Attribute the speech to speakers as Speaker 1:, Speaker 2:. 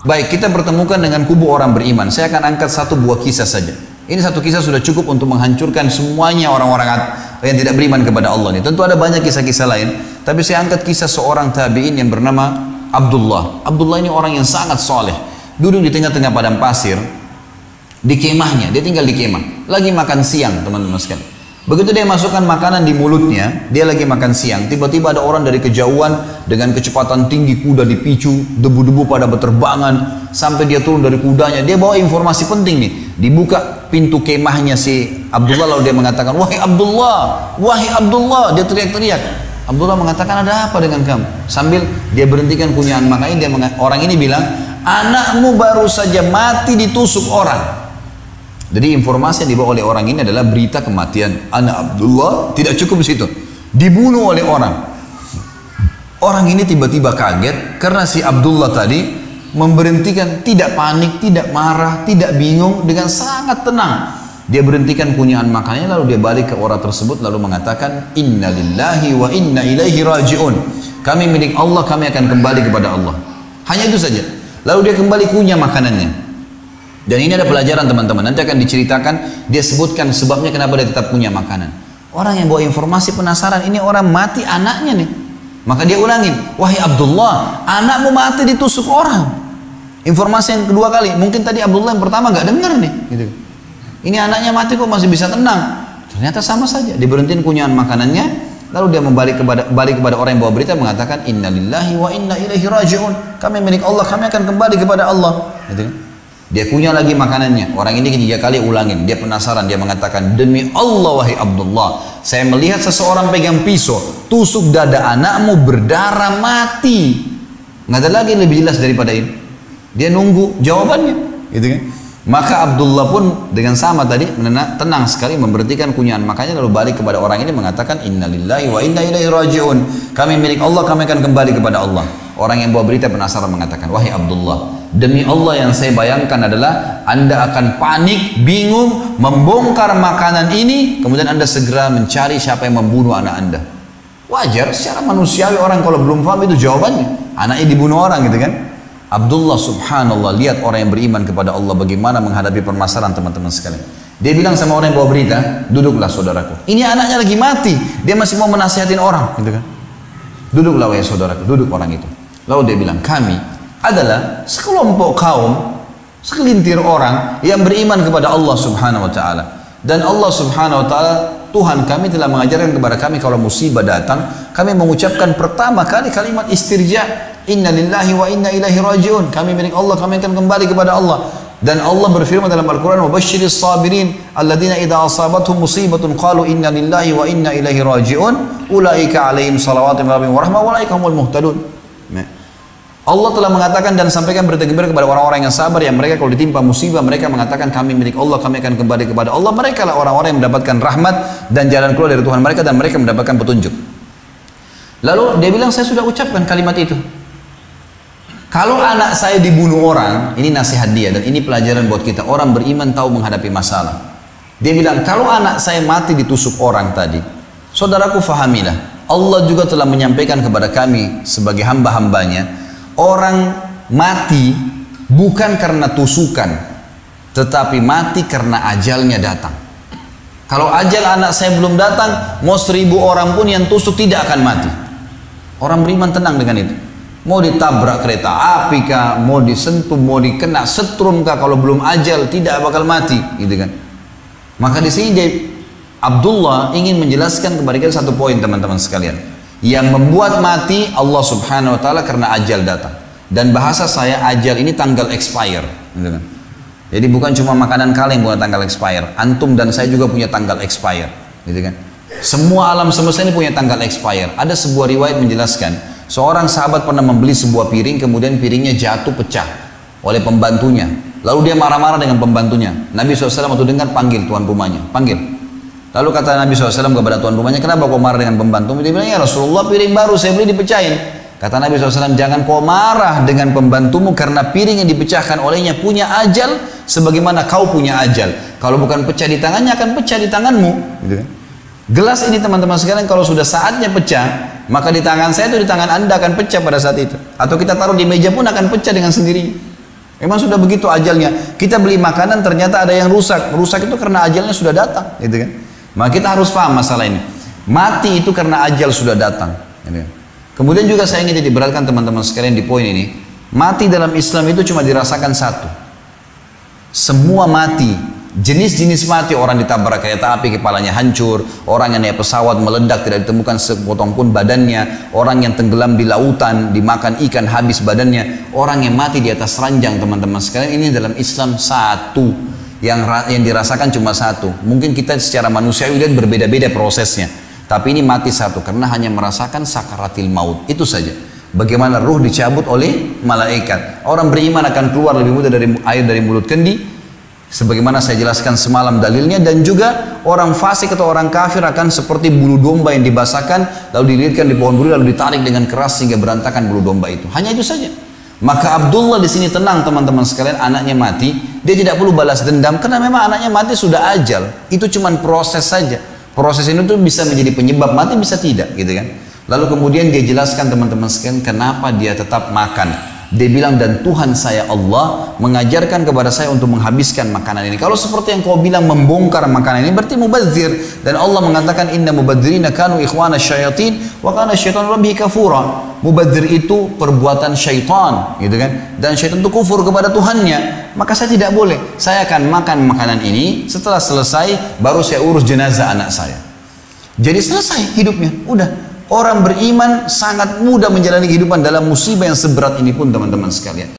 Speaker 1: Baik, kita pertemukan dengan kubu orang beriman. Saya akan angkat satu buah kisah saja. Ini satu kisah sudah cukup untuk menghancurkan semuanya orang-orang yang tidak beriman kepada Allah ini. Tentu ada banyak kisah-kisah lain, tapi saya angkat kisah seorang tabi'in yang bernama Abdullah. Abdullah ini orang yang sangat soleh. Duduk di tengah-tengah padang pasir, di kemahnya, dia tinggal di kemah. Lagi makan siang, teman-teman sekalian. Begitu dia masukkan makanan di mulutnya, dia lagi makan siang. Tiba-tiba ada orang dari kejauhan dengan kecepatan tinggi kuda dipicu, debu-debu pada berterbangan sampai dia turun dari kudanya. Dia bawa informasi penting nih. Dibuka pintu kemahnya si Abdullah lalu dia mengatakan, "Wahai Abdullah, wahai Abdullah." Dia teriak-teriak. Abdullah mengatakan, "Ada apa dengan kamu?" Sambil dia berhentikan kunyahan makanya dia orang ini bilang, "Anakmu baru saja mati ditusuk orang." Jadi informasi yang dibawa oleh orang ini adalah berita kematian anak Abdullah tidak cukup di situ. Dibunuh oleh orang. Orang ini tiba-tiba kaget karena si Abdullah tadi memberhentikan tidak panik, tidak marah, tidak bingung dengan sangat tenang. Dia berhentikan kunyahan makannya lalu dia balik ke orang tersebut lalu mengatakan Inna lillahi wa inna ilaihi raji'un. Kami milik Allah, kami akan kembali kepada Allah. Hanya itu saja. Lalu dia kembali kunyah makanannya. Dan ini ada pelajaran teman-teman. Nanti akan diceritakan, dia sebutkan sebabnya kenapa dia tetap punya makanan. Orang yang bawa informasi penasaran, ini orang mati anaknya nih. Maka dia ulangin, wahai Abdullah, anakmu mati ditusuk orang. Informasi yang kedua kali, mungkin tadi Abdullah yang pertama gak dengar nih. Gitu. Ini anaknya mati kok masih bisa tenang. Ternyata sama saja, diberhentiin kunyahan makanannya, lalu dia membalik kepada balik kepada orang yang bawa berita mengatakan innalillahi wa inna ilaihi rajiun. Kami milik Allah, kami akan kembali kepada Allah. Gitu kan? Dia punya lagi makanannya. Orang ini ketiga kali ulangin. Dia penasaran. Dia mengatakan, demi Allah wahai Abdullah. Saya melihat seseorang pegang pisau. Tusuk dada anakmu berdarah mati. Nggak ada lagi lebih jelas daripada ini. Dia nunggu jawabannya. Gitu kan? Maka Abdullah pun dengan sama tadi tenang sekali memberhentikan kunyahan makanya lalu balik kepada orang ini mengatakan innalillahi wa inna ilaihi rajiun. Kami milik Allah, kami akan kembali kepada Allah. Orang yang bawa berita penasaran mengatakan, "Wahai Abdullah, Demi Allah yang saya bayangkan adalah Anda akan panik, bingung, membongkar makanan ini, kemudian Anda segera mencari siapa yang membunuh anak Anda. Wajar, secara manusiawi orang kalau belum paham itu jawabannya. Anaknya dibunuh orang gitu kan. Abdullah subhanallah, lihat orang yang beriman kepada Allah bagaimana menghadapi permasalahan teman-teman sekalian. Dia bilang sama orang yang bawa berita, duduklah saudaraku. Ini anaknya lagi mati, dia masih mau menasihatin orang gitu kan. Duduklah wahai saudaraku, duduk orang itu. Lalu dia bilang, kami adalah sekelompok kaum, sekelintir orang yang beriman kepada Allah Subhanahu wa taala. Dan Allah Subhanahu wa taala Tuhan kami telah mengajarkan kepada kami kalau musibah datang, kami mengucapkan pertama kali kalimat istirja, inna lillahi wa inna ilaihi rajiun. Kami milik Allah, kami akan kembali kepada Allah. Dan Allah berfirman dalam Al-Quran, "Mubashiris sabirin, alladzina idza asabatuhum musibatun qalu inna lillahi wa inna ilaihi rajiun, ulaika alaihim salawatun min rabbihim wa rahmah, ulaika humul muhtadun." Allah telah mengatakan dan sampaikan berita gembira kepada orang-orang yang sabar yang mereka kalau ditimpa musibah mereka mengatakan kami milik Allah kami akan kembali kepada Allah. Mereka lah orang-orang yang mendapatkan rahmat dan jalan keluar dari Tuhan mereka dan mereka mendapatkan petunjuk. Lalu dia bilang saya sudah ucapkan kalimat itu. Kalau anak saya dibunuh orang ini nasihat dia dan ini pelajaran buat kita. Orang beriman tahu menghadapi masalah. Dia bilang kalau anak saya mati ditusuk orang tadi saudaraku fahamilah Allah juga telah menyampaikan kepada kami sebagai hamba-hambanya orang mati bukan karena tusukan, tetapi mati karena ajalnya datang. Kalau ajal anak saya belum datang, mau seribu orang pun yang tusuk tidak akan mati. Orang beriman tenang dengan itu. Mau ditabrak kereta api kah, mau disentuh, mau dikena setrum kah, kalau belum ajal tidak bakal mati, gitu kan. Maka di sini dia, Abdullah ingin menjelaskan kepada kita satu poin teman-teman sekalian. Yang membuat mati Allah subhanahu wa ta'ala karena ajal datang. Dan bahasa saya ajal ini tanggal expire. Gitu kan. Jadi bukan cuma makanan kalian yang punya tanggal expire. Antum dan saya juga punya tanggal expire. Gitu kan. Semua alam semesta ini punya tanggal expire. Ada sebuah riwayat menjelaskan. Seorang sahabat pernah membeli sebuah piring, kemudian piringnya jatuh pecah oleh pembantunya. Lalu dia marah-marah dengan pembantunya. Nabi SAW waktu dengar panggil tuan rumahnya. Panggil. Lalu kata Nabi SAW kepada tuan rumahnya, kenapa kau marah dengan pembantu? Dia bilang, ya Rasulullah piring baru saya beli dipecahin. Kata Nabi SAW, jangan kau marah dengan pembantumu karena piring yang dipecahkan olehnya punya ajal sebagaimana kau punya ajal. Kalau bukan pecah di tangannya akan pecah di tanganmu. Gitu kan? Gelas ini teman-teman sekalian kalau sudah saatnya pecah, maka di tangan saya itu di tangan anda akan pecah pada saat itu. Atau kita taruh di meja pun akan pecah dengan sendiri. Memang sudah begitu ajalnya. Kita beli makanan ternyata ada yang rusak. Rusak itu karena ajalnya sudah datang, gitu kan? Maka kita harus paham masalah ini. Mati itu karena ajal sudah datang. Kemudian juga saya ingin diberatkan teman-teman sekalian di poin ini. Mati dalam Islam itu cuma dirasakan satu. Semua mati Jenis-jenis mati orang ditabrak kereta api kepalanya hancur, orang yang naik pesawat meledak tidak ditemukan sepotong pun badannya, orang yang tenggelam di lautan dimakan ikan habis badannya, orang yang mati di atas ranjang teman-teman sekalian ini dalam Islam satu yang yang dirasakan cuma satu. Mungkin kita secara manusiawi lihat berbeda-beda prosesnya, tapi ini mati satu karena hanya merasakan sakaratil maut itu saja. Bagaimana ruh dicabut oleh malaikat. Orang beriman akan keluar lebih mudah dari air dari mulut kendi, Sebagaimana saya jelaskan semalam dalilnya dan juga orang fasik atau orang kafir akan seperti bulu domba yang dibasahkan lalu dililitkan di pohon duri lalu ditarik dengan keras sehingga berantakan bulu domba itu. Hanya itu saja. Maka Abdullah di sini tenang teman-teman sekalian anaknya mati. Dia tidak perlu balas dendam karena memang anaknya mati sudah ajal. Itu cuma proses saja. Proses ini tuh bisa menjadi penyebab mati bisa tidak gitu kan? Lalu kemudian dia jelaskan teman-teman sekalian kenapa dia tetap makan dia bilang dan Tuhan saya Allah mengajarkan kepada saya untuk menghabiskan makanan ini. Kalau seperti yang kau bilang membongkar makanan ini berarti mubazir dan Allah mengatakan inna mubadzirina kanu ikhwana syayatin wa kana syaitan rabbi kafura. Mubadzir itu perbuatan syaitan, gitu kan? Dan syaitan itu kufur kepada Tuhannya. Maka saya tidak boleh. Saya akan makan makanan ini setelah selesai baru saya urus jenazah anak saya. Jadi selesai hidupnya, udah Orang beriman sangat mudah menjalani kehidupan dalam musibah yang seberat ini pun teman-teman sekalian.